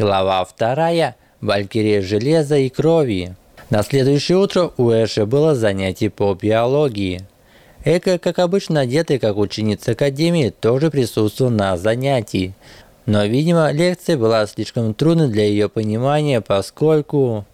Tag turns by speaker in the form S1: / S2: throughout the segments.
S1: Глава вторая. Валькирия железа и крови. На следующее утро у Эши было занятие по биологии. Эка, как обычно одетая как ученица Академии, тоже присутствовал на занятии. Но, видимо, лекция была слишком трудной для ее понимания, поскольку...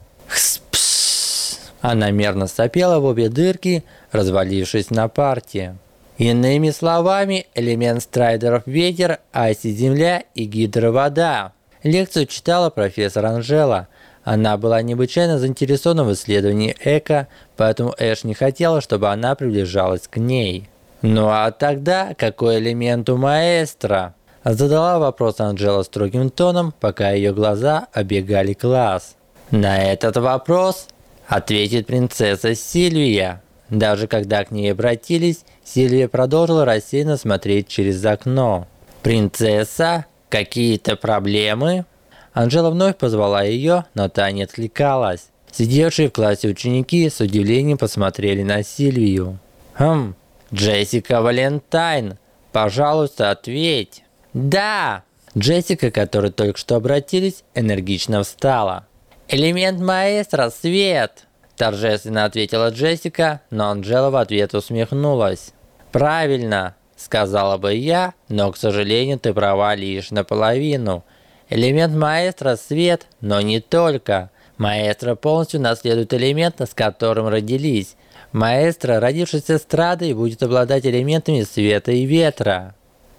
S1: Она мерно сопела в обе дырки, развалившись на парте. Иными словами, элемент страйдеров ветер, аси земля и гидро вода. Лекцию читала профессор Анжела. Она была необычайно заинтересована в исследовании Эко, поэтому Эш не хотела, чтобы она приближалась к ней. «Ну а тогда какой элемент у маэстро?» Задала вопрос Анжела строгим тоном, пока ее глаза обегали класс. На этот вопрос ответит принцесса Сильвия. Даже когда к ней обратились, Сильвия продолжила рассеянно смотреть через окно. «Принцесса? Какие-то проблемы?» Анжела вновь позвала ее, но та не откликалась. Сидевшие в классе ученики с удивлением посмотрели на Сильвию. «Хм, Джессика Валентайн, пожалуйста, ответь!» «Да!» Джессика, которой только что обратились, энергично встала. «Элемент маэстро – свет!» Торжественно ответила Джессика, но Анжела в ответ усмехнулась. «Правильно!» – сказала бы я, но, к сожалению, ты права лишь наполовину. Элемент маэстро – свет, но не только. Маэстро полностью наследует элемент, с которым родились. Маэстро, родившись эстрадой, будет обладать элементами света и ветра.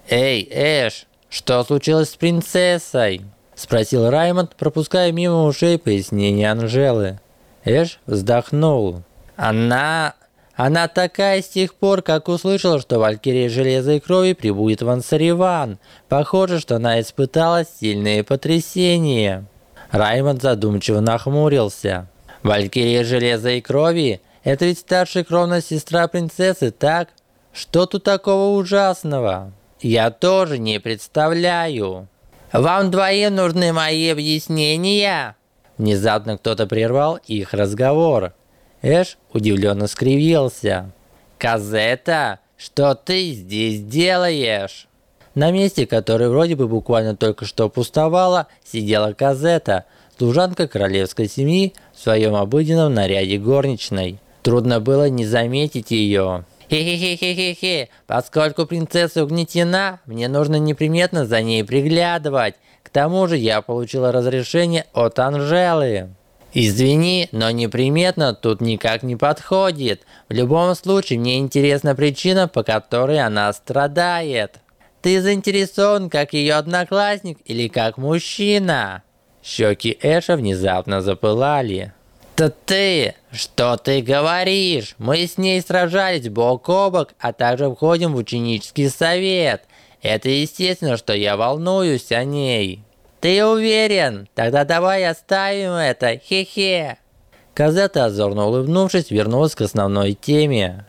S1: «Эй, Эш, что случилось с принцессой?» Спросил Раймонд, пропуская мимо ушей пояснение Анжелы. Эш вздохнул. «Она... Она такая с тех пор, как услышала, что Валькирия Железа и Крови прибудет в Ансариван. Похоже, что она испытала сильные потрясения». Раймонд задумчиво нахмурился. «Валькирия Железа и Крови? Это ведь старшая кровная сестра принцессы, так? Что тут такого ужасного?» Я тоже не представляю. Вам двоим нужны мои объяснения? Внезапно кто-то прервал их разговор. Эш удивленно скривился. Казета, что ты здесь делаешь? На месте, которое вроде бы буквально только что пустовало, сидела Казета, служанка королевской семьи в своем обыденном наряде горничной. Трудно было не заметить ее. Хе-хе-хе-хе-хе, поскольку принцесса угнетена, мне нужно неприметно за ней приглядывать. К тому же я получила разрешение от Анжелы. Извини, но неприметно тут никак не подходит. В любом случае, мне интересна причина, по которой она страдает. Ты заинтересован как ее одноклассник или как мужчина? Щеки Эша внезапно запылали. «Да ты! Что ты говоришь? Мы с ней сражались бок о бок, а также входим в ученический совет. Это естественно, что я волнуюсь о ней». «Ты уверен? Тогда давай оставим это, хе-хе!» Казета, озорно улыбнувшись, вернулась к основной теме.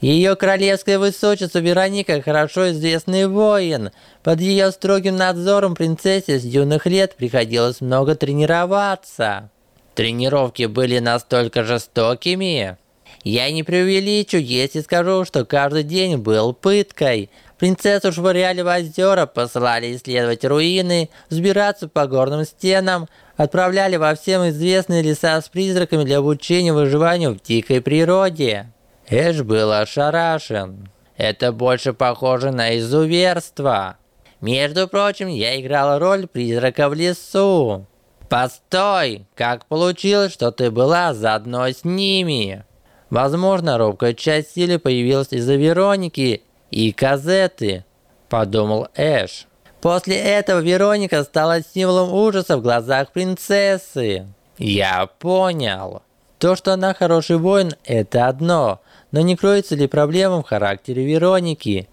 S1: Ее королевское высочество Вероника хорошо известный воин. Под ее строгим надзором принцессе с юных лет приходилось много тренироваться. Тренировки были настолько жестокими. Я не преувеличу, если скажу, что каждый день был пыткой. Принцессу швыряли в озера, посылали исследовать руины, взбираться по горным стенам, отправляли во всем известные леса с призраками для обучения выживанию в дикой природе. Эш был ошарашен. Это больше похоже на изуверство. Между прочим, я играла роль призрака в лесу. Постой! Как получилось, что ты была заодно с ними? Возможно, робкая часть силы появилась из-за Вероники и Казеты, подумал Эш. После этого Вероника стала символом ужаса в глазах принцессы. Я понял. То, что она хороший воин, это одно, но не кроется ли проблема в характере Вероники?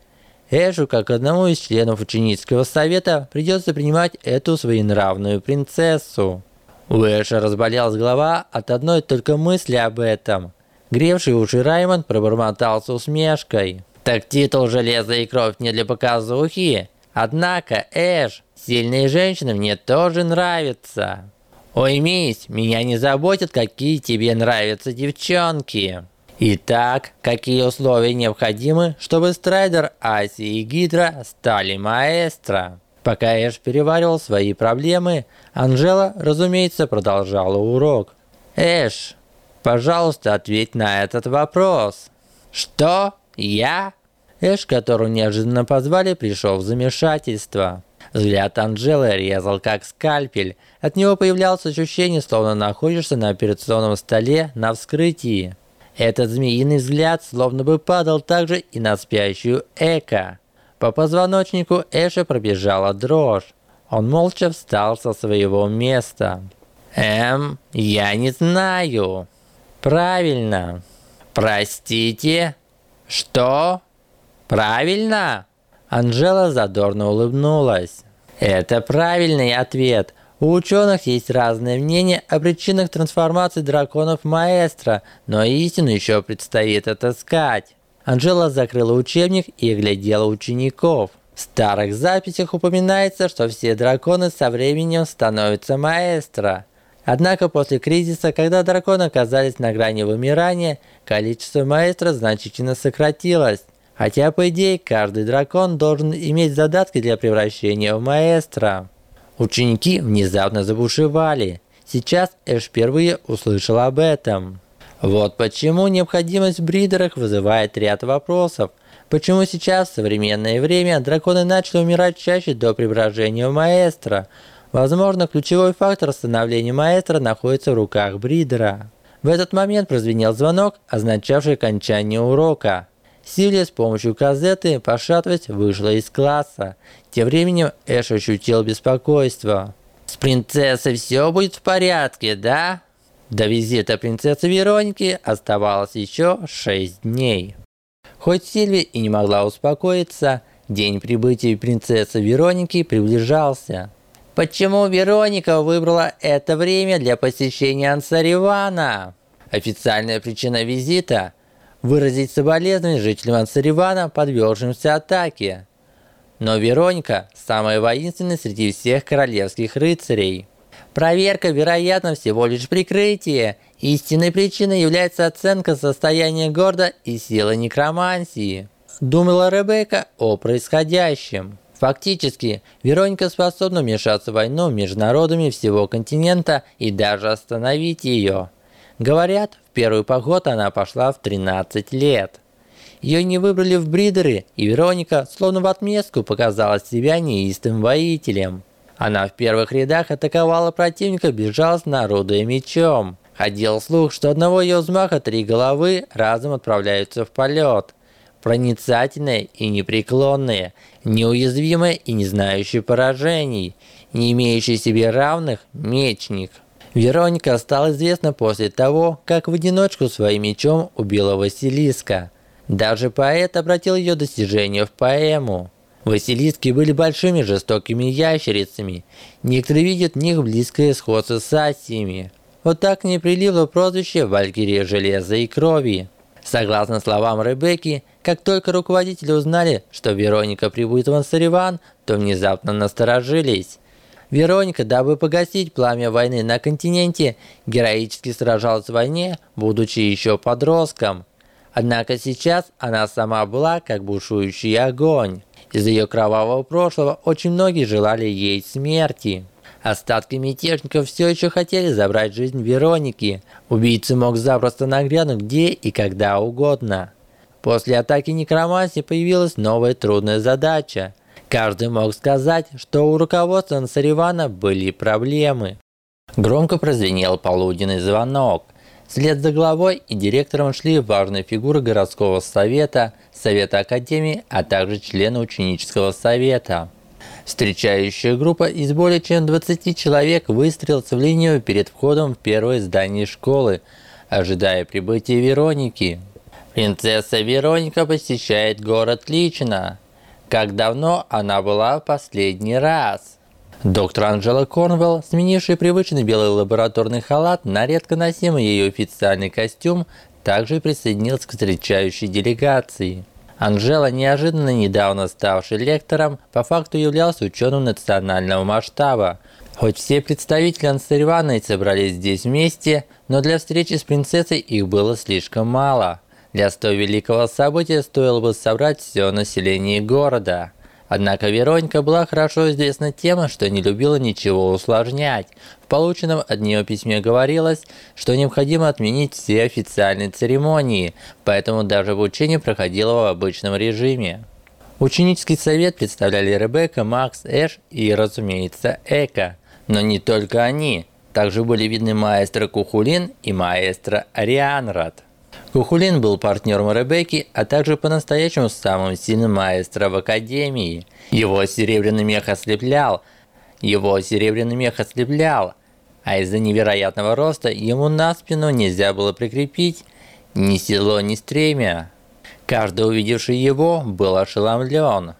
S1: Эшу, как одному из членов ученического совета, придется принимать эту своенравную принцессу. У Эша разболелась голова от одной только мысли об этом. Гревший уши Раймонд пробормотал с усмешкой. Так титул «Железо и кровь» не для показухи. Однако, Эш, сильные женщины мне тоже нравятся. Уймись, меня не заботит, какие тебе нравятся девчонки. Итак, какие условия необходимы, чтобы Страйдер, Аси и Гидра стали маэстро? Пока Эш переваривал свои проблемы, Анжела, разумеется, продолжала урок. «Эш, пожалуйста, ответь на этот вопрос». «Что? Я?» Эш, которого неожиданно позвали, пришел в замешательство. Взгляд Анжелы резал как скальпель. От него появлялось ощущение, словно находишься на операционном столе на вскрытии. Этот змеиный взгляд словно бы падал также и на спящую Эка. По позвоночнику Эша пробежала дрожь. Он молча встал со своего места. «Эм, я не знаю». «Правильно». «Простите?» «Что?» «Правильно?» Анжела задорно улыбнулась. Это правильный ответ. У ученых есть разные мнения о причинах трансформации драконов маэстро, но истину еще предстоит отыскать. Анжела закрыла учебник и оглядела учеников. В старых записях упоминается, что все драконы со временем становятся маэстро. Однако после кризиса, когда драконы оказались на грани вымирания, количество маэстро значительно сократилось. Хотя, по идее, каждый дракон должен иметь задатки для превращения в маэстро. Ученики внезапно забушевали. Сейчас Эш впервые услышал об этом. Вот почему необходимость в бридерах вызывает ряд вопросов. Почему сейчас, в современное время, драконы начали умирать чаще до преображения в маэстро? Возможно, ключевой фактор становления маэстро находится в руках бридера. В этот момент прозвенел звонок, означавший окончание урока. Сильвия с помощью казеты, пошатываясь, вышла из класса. Тем временем Эш ощутил беспокойство. «С принцессой все будет в порядке, да?» До визита принцессы Вероники оставалось еще шесть дней. Хоть Сильвия и не могла успокоиться, день прибытия принцессы Вероники приближался. Почему Вероника выбрала это время для посещения Ансаривана? Официальная причина визита выразить соболезнования жителям Ансаривана, подвергшимся атаке. Но Вероника – самая воинственная среди всех королевских рыцарей. Проверка, вероятно, всего лишь прикрытие. Истинной причиной является оценка состояния города и силы некромансии. Думала Ребекка о происходящем. Фактически, Вероника способна вмешаться в войну между народами всего континента и даже остановить ее. Говорят, в первый поход она пошла в 13 лет. Ее не выбрали в бридеры, и Вероника, словно в отместку, показала себя неистым воителем. Она в первых рядах атаковала противника безжалостно орудуя мечом. Ходил слух, что одного ее взмаха три головы разом отправляются в полет. Проницательная и непреклонная, неуязвимая и не знающая поражений, не имеющий себе равных мечник. Вероника стала известна после того, как в одиночку своим мечом убила Василиска. Даже поэт обратил ее достижения в поэму. Василиски были большими жестокими ящерицами. Некоторые видят в них близкое сходство с асиями. Вот так не прилило прозвище «Валькирия железа и крови». Согласно словам Ребекки, как только руководители узнали, что Вероника прибудет в Ансариван, то внезапно насторожились. Вероника, дабы погасить пламя войны на континенте, героически сражалась в войне, будучи еще подростком. Однако сейчас она сама была как бушующий огонь. Из ее кровавого прошлого очень многие желали ей смерти. Остатки мятежников все еще хотели забрать жизнь Вероники. Убийца мог запросто нагрянуть где и когда угодно. После атаки некромансии появилась новая трудная задача Каждый мог сказать, что у руководства Насаривана были проблемы. Громко прозвенел полуденный звонок. Вслед за главой и директором шли важные фигуры городского совета, совета академии, а также члены ученического совета. Встречающая группа из более чем 20 человек выстроилась в линию перед входом в первое здание школы, ожидая прибытия Вероники. Принцесса Вероника посещает город лично. Как давно она была в последний раз? Доктор Анжела Корнвелл, сменивший привычный белый лабораторный халат на редко носимый ее официальный костюм, также присоединился к встречающей делегации. Анжела, неожиданно недавно ставший лектором, по факту являлся ученым национального масштаба. Хоть все представители Ансаривана и собрались здесь вместе, но для встречи с принцессой их было слишком мало. Для столь великого события стоило бы собрать все население города. Однако Вероника была хорошо известна тем, что не любила ничего усложнять. В полученном от нее письме говорилось, что необходимо отменить все официальные церемонии, поэтому даже обучение проходило в обычном режиме. Ученический совет представляли Ребекка, Макс, Эш и, разумеется, Эка. Но не только они. Также были видны маэстро Кухулин и маэстро Арианрад. Кухулин был партнером Ребекки, а также по-настоящему самым сильным маэстро в Академии. Его серебряный мех ослеплял. Его серебряный мех ослеплял. А из-за невероятного роста ему на спину нельзя было прикрепить ни седло, ни стремя. Каждый, увидевший его, был ошеломлен.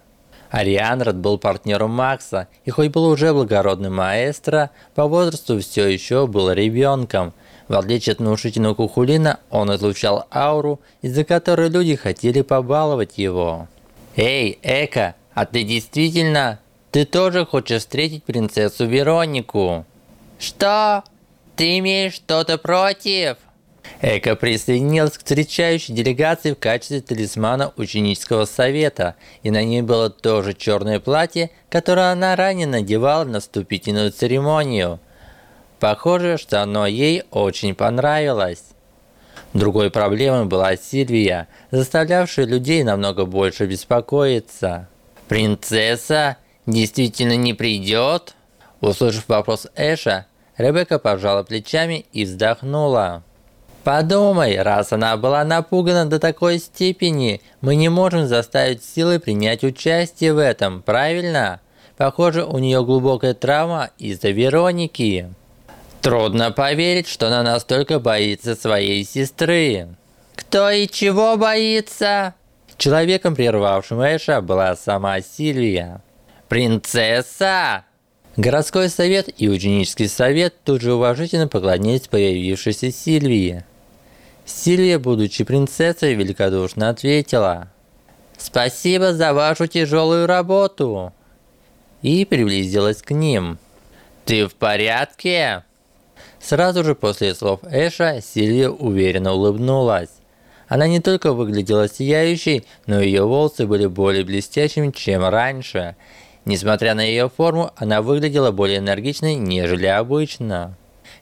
S1: Арианрад был партнером Макса, и хоть был уже благородным маэстро, по возрасту все еще был ребенком. В отличие от внушительного Кухулина, он излучал ауру, из-за которой люди хотели побаловать его. «Эй, Эка, а ты действительно... Ты тоже хочешь встретить принцессу Веронику?» «Что? Ты имеешь что-то против?» Эка присоединилась к встречающей делегации в качестве талисмана ученического совета, и на ней было тоже черное платье, которое она ранее надевала на вступительную церемонию. Похоже, что оно ей очень понравилось. Другой проблемой была Сильвия, заставлявшая людей намного больше беспокоиться. «Принцесса действительно не придет?» Услышав вопрос Эша, Ребекка пожала плечами и вздохнула. Подумай, раз она была напугана до такой степени, мы не можем заставить силы принять участие в этом, правильно? Похоже, у нее глубокая травма из-за Вероники. Трудно поверить, что она настолько боится своей сестры. Кто и чего боится? Человеком, прервавшим Эша, была сама Сильвия. Принцесса! Городской совет и ученический совет тут же уважительно поклонились появившейся Сильвии. Сильвия, будучи принцессой, великодушно ответила «Спасибо за вашу тяжелую работу!» и приблизилась к ним. «Ты в порядке?» Сразу же после слов Эша Сильвия уверенно улыбнулась. Она не только выглядела сияющей, но ее волосы были более блестящими, чем раньше. Несмотря на ее форму, она выглядела более энергичной, нежели обычно.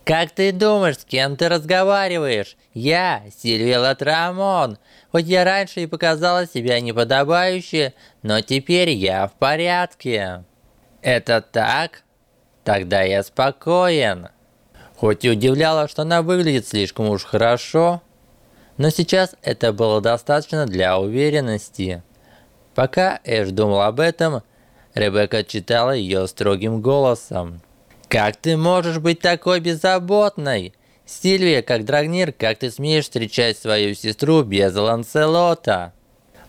S1: Как ты думаешь, с кем ты разговариваешь? Я, Сильвия Латрамон. Хоть я раньше и показала себя неподобающе, но теперь я в порядке. Это так? Тогда я спокоен. Хоть и удивляло, что она выглядит слишком уж хорошо, но сейчас это было достаточно для уверенности. Пока Эш думал об этом, Ребекка читала ее строгим голосом. Как ты можешь быть такой беззаботной? Сильвия, как Драгнир, как ты смеешь встречать свою сестру без Ланселота?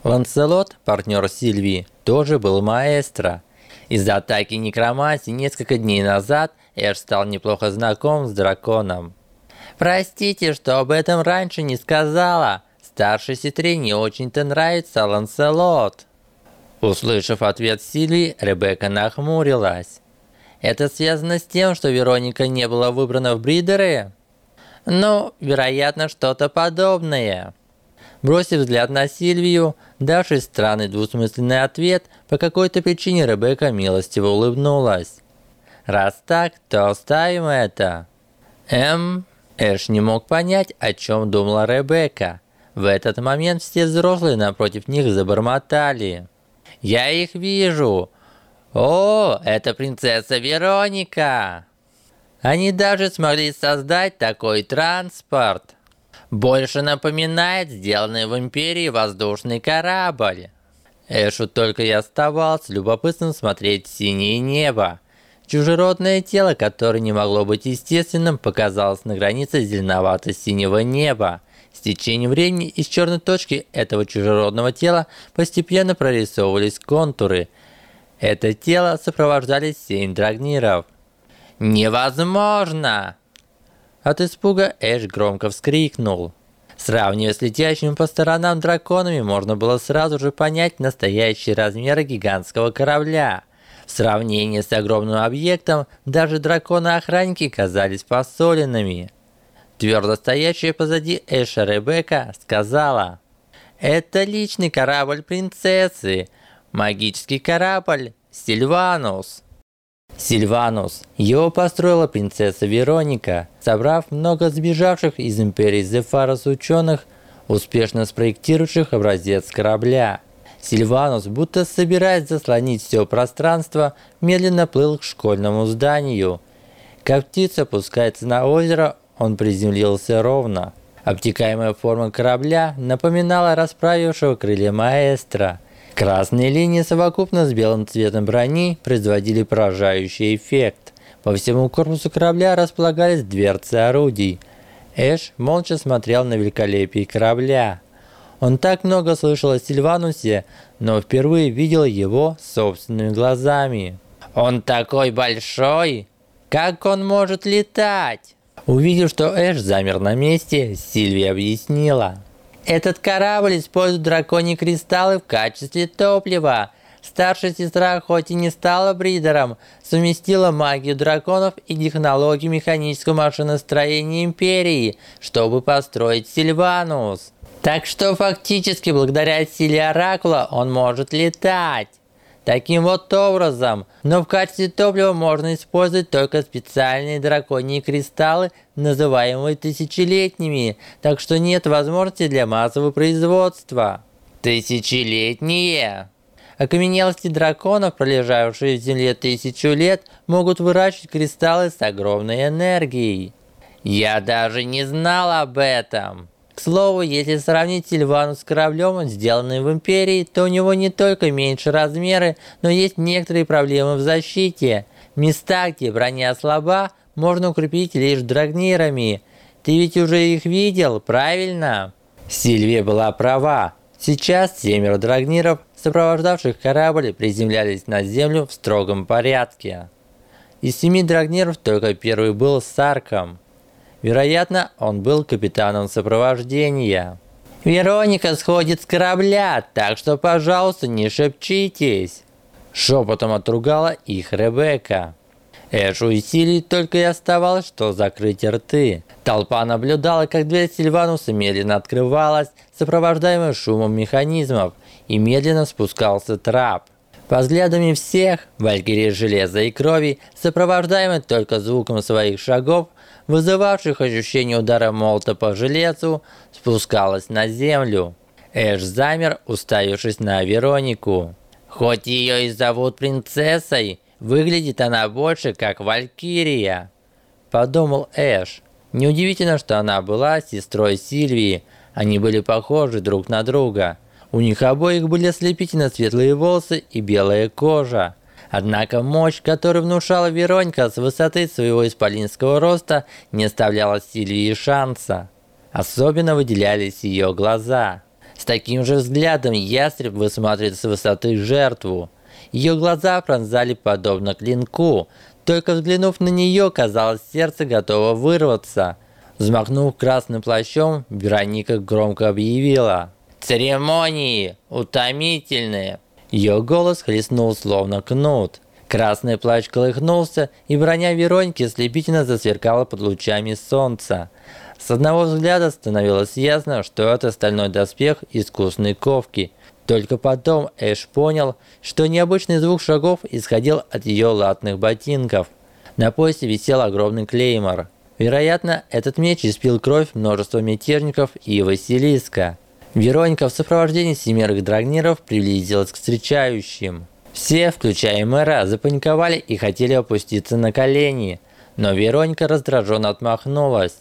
S1: Ланселот, партнер Сильвии, тоже был маэстро. Из-за атаки некромантии несколько дней назад Эш стал неплохо знаком с драконом. Простите, что об этом раньше не сказала. Старшей сестре не очень-то нравится Ланселот. Услышав ответ Сильвии, Ребекка нахмурилась. Это связано с тем, что Вероника не была выбрана в бридеры? Ну, вероятно, что-то подобное. Бросив взгляд на Сильвию, давший странный двусмысленный ответ, по какой-то причине Ребекка милостиво улыбнулась. Раз так, то оставим это. Эм, Эш не мог понять, о чем думала Ребекка. В этот момент все взрослые напротив них забормотали. «Я их вижу! О, это принцесса Вероника! Они даже смогли создать такой транспорт. Больше напоминает сделанный в Империи воздушный корабль. Эшу только и оставалось любопытным смотреть синее небо. Чужеродное тело, которое не могло быть естественным, показалось на границе зеленовато-синего неба. С течением времени из черной точки этого чужеродного тела постепенно прорисовывались контуры – это тело сопровождали семь драгниров. «Невозможно!» От испуга Эш громко вскрикнул. Сравнивая с летящими по сторонам драконами, можно было сразу же понять настоящие размеры гигантского корабля. В сравнении с огромным объектом, даже драконы-охранники казались посоленными. Твердо стоящая позади Эша Ребекка сказала, «Это личный корабль принцессы. магический корабль Сильванус. Сильванус. Его построила принцесса Вероника, собрав много сбежавших из империи Зефарос ученых, успешно спроектировавших образец корабля. Сильванус, будто собираясь заслонить все пространство, медленно плыл к школьному зданию. Как птица опускается на озеро, он приземлился ровно. Обтекаемая форма корабля напоминала расправившего крылья маэстро. Красные линии совокупно с белым цветом брони производили поражающий эффект. По всему корпусу корабля располагались дверцы орудий. Эш молча смотрел на великолепие корабля. Он так много слышал о Сильванусе, но впервые видел его собственными глазами. «Он такой большой! Как он может летать?» Увидев, что Эш замер на месте, Сильвия объяснила. «Этот корабль использует драконьи кристаллы в качестве топлива. Старшая сестра, хоть и не стала бридером, совместила магию драконов и технологию механического машиностроения Империи, чтобы построить Сильванус. Так что фактически благодаря силе Оракула он может летать. Таким вот образом, но в качестве топлива можно использовать только специальные драконьи кристаллы, называемые тысячелетними, так что нет возможности для массового производства. Тысячелетние! Окаменелости драконов, пролежавшие в земле тысячу лет, могут выращивать кристаллы с огромной энергией. Я даже не знал об этом. К слову, если сравнить Сильвану с кораблем, сделанным в Империи, то у него не только меньше размеры, но есть некоторые проблемы в защите. Места, где броня слаба, можно укрепить лишь драгнирами. Ты ведь уже их видел, правильно? Сильвия была права. Сейчас семеро драгниров, сопровождавших корабль, приземлялись на землю в строгом порядке. Из семи драгниров только первый был с Арком. Вероятно, он был капитаном сопровождения. «Вероника сходит с корабля, так что, пожалуйста, не шепчитесь!» Шепотом отругала их Ребекка. Эшу и Силии только и оставалось, что закрыть рты. Толпа наблюдала, как дверь Сильвануса медленно открывалась, сопровождаемая шумом механизмов, и медленно спускался трап. По взглядами всех, Валькирия Железа и Крови, сопровождаемая только звуком своих шагов, вызывавших ощущение удара молота по железу, спускалась на землю. Эш замер, уставившись на Веронику. Хоть ее и зовут принцессой, выглядит она больше как Валькирия. Подумал Эш. Неудивительно, что она была сестрой Сильвии. Они были похожи друг на друга. У них обоих были ослепительно светлые волосы и белая кожа. Однако мощь, которую внушала Веронька с высоты своего исполинского роста, не оставляла Сильвии шанса. Особенно выделялись ее глаза. С таким же взглядом ястреб высматривает с высоты жертву. Ее глаза пронзали подобно клинку. Только взглянув на нее, казалось, сердце готово вырваться. Взмахнув красным плащом, Вероника громко объявила. «Церемонии утомительные!» Ее голос хлестнул словно кнут. Красный плащ колыхнулся, и броня Вероньки слепительно засверкала под лучами солнца. С одного взгляда становилось ясно, что это стальной доспех искусной ковки. Только потом Эш понял, что необычный звук шагов исходил от ее латных ботинков. На поясе висел огромный клеймор. Вероятно, этот меч испил кровь множества мятежников и Василиска. Вероника в сопровождении семерых драгниров приблизилась к встречающим. Все, включая мэра, запаниковали и хотели опуститься на колени, но Вероника раздраженно отмахнулась.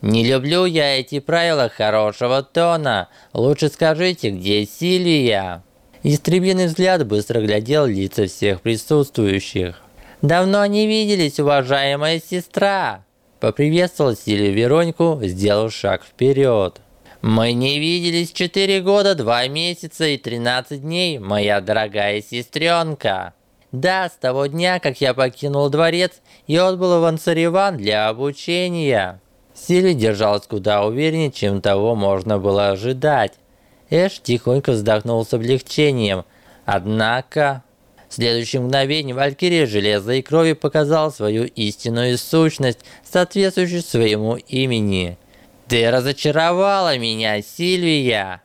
S1: «Не люблю я эти правила хорошего тона. Лучше скажите, где Сильвия?» Истребиный взгляд быстро глядел лица всех присутствующих. «Давно не виделись, уважаемая сестра!» Поприветствовал Силию Веронику, сделав шаг вперед. Мы не виделись 4 года, 2 месяца и 13 дней, моя дорогая сестренка. Да, с того дня, как я покинул дворец и отбыл в Ансариван для обучения. Сильви держалась куда увереннее, чем того можно было ожидать. Эш тихонько вздохнул с облегчением. Однако... В следующее мгновение Валькирия Железа и Крови показала свою истинную сущность, соответствующую своему имени – «Ты разочаровала меня, Сильвия!»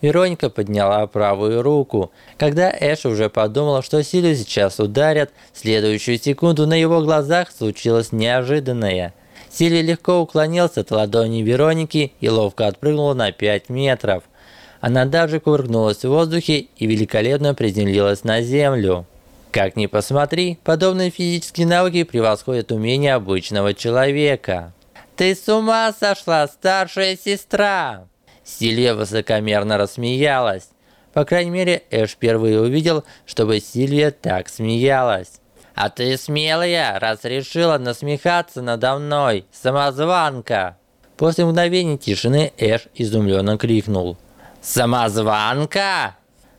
S1: Вероника подняла правую руку. Когда Эш уже подумала, что Силию сейчас ударят, в следующую секунду на его глазах случилось неожиданное. Сильвия легко уклонился от ладони Вероники и ловко отпрыгнула на 5 метров. Она даже кувыркнулась в воздухе и великолепно приземлилась на землю. Как ни посмотри, подобные физические навыки превосходят умения обычного человека. «Ты с ума сошла, старшая сестра!» Сильвия высокомерно рассмеялась. По крайней мере, Эш впервые увидел, чтобы Сильвия так смеялась. «А ты смелая, раз решила насмехаться надо мной, самозванка!» После мгновения тишины Эш изумленно крикнул. «Самозванка?»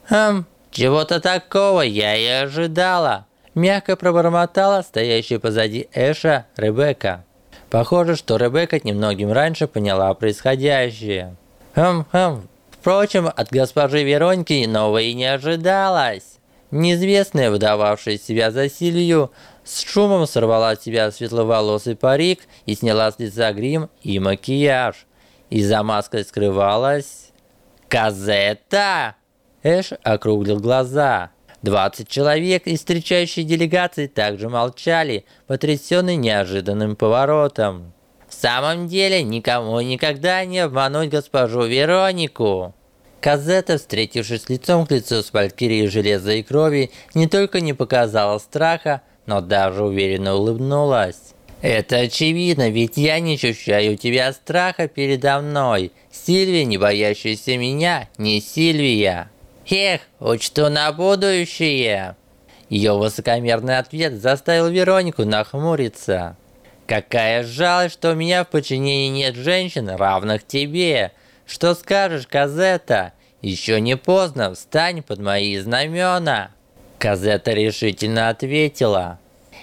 S1: «Хм, чего-то такого я и ожидала!» Мягко пробормотала стоящая позади Эша Ребекка. Похоже, что Ребекка немногим раньше поняла происходящее. Хм-хм. Впрочем, от госпожи Вероньки нового и не ожидалось. Неизвестная, выдававшая себя за Силью, с шумом сорвала с себя светловолосый парик и сняла с лица грим и макияж. И за маской скрывалась... Казета! Эш округлил глаза. Двадцать человек из встречающей делегации также молчали, потрясенные неожиданным поворотом. В самом деле, никому никогда не обмануть госпожу Веронику. Казета, встретившись лицом к лицу с Валькирией Железа и Крови, не только не показала страха, но даже уверенно улыбнулась. «Это очевидно, ведь я не ощущаю тебя страха передо мной. Сильвия, не боящаяся меня, не Сильвия». «Эх, учту на будущее!» Ее высокомерный ответ заставил Веронику нахмуриться. Какая жалость, что у меня в подчинении нет женщин, равных тебе. Что скажешь, Казета? Еще не поздно, встань под мои знамена. Казета решительно ответила.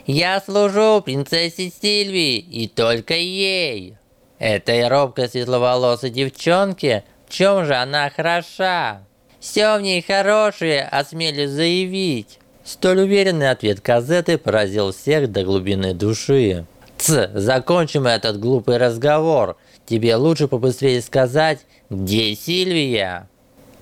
S1: Я служу принцессе Сильвии и только ей. Этой робкой светловолосой девчонке, в чем же она хороша? Все в ней хорошее, осмелюсь заявить. Столь уверенный ответ Казеты поразил всех до глубины души. Ц, закончим этот глупый разговор. Тебе лучше побыстрее сказать, где Сильвия?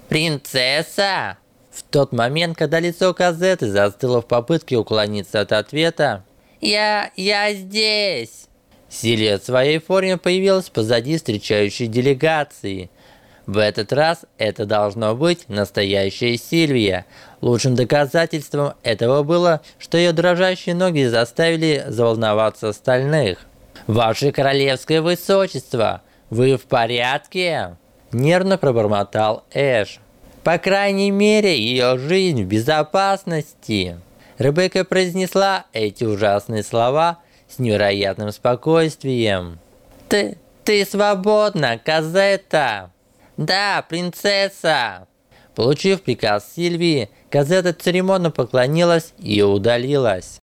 S1: Принцесса? В тот момент, когда лицо Казеты застыло в попытке уклониться от ответа, «Я... я здесь!» Сильвия в своей форме появилась позади встречающей делегации – в этот раз это должно быть настоящая Сильвия. Лучшим доказательством этого было, что ее дрожащие ноги заставили заволноваться остальных. «Ваше королевское высочество, вы в порядке?» Нервно пробормотал Эш. «По крайней мере, ее жизнь в безопасности». Ребекка произнесла эти ужасные слова с невероятным спокойствием. «Ты... ты свободна, Казета!» «Да, принцесса!» Получив приказ Сильвии, Казета церемонно поклонилась и удалилась.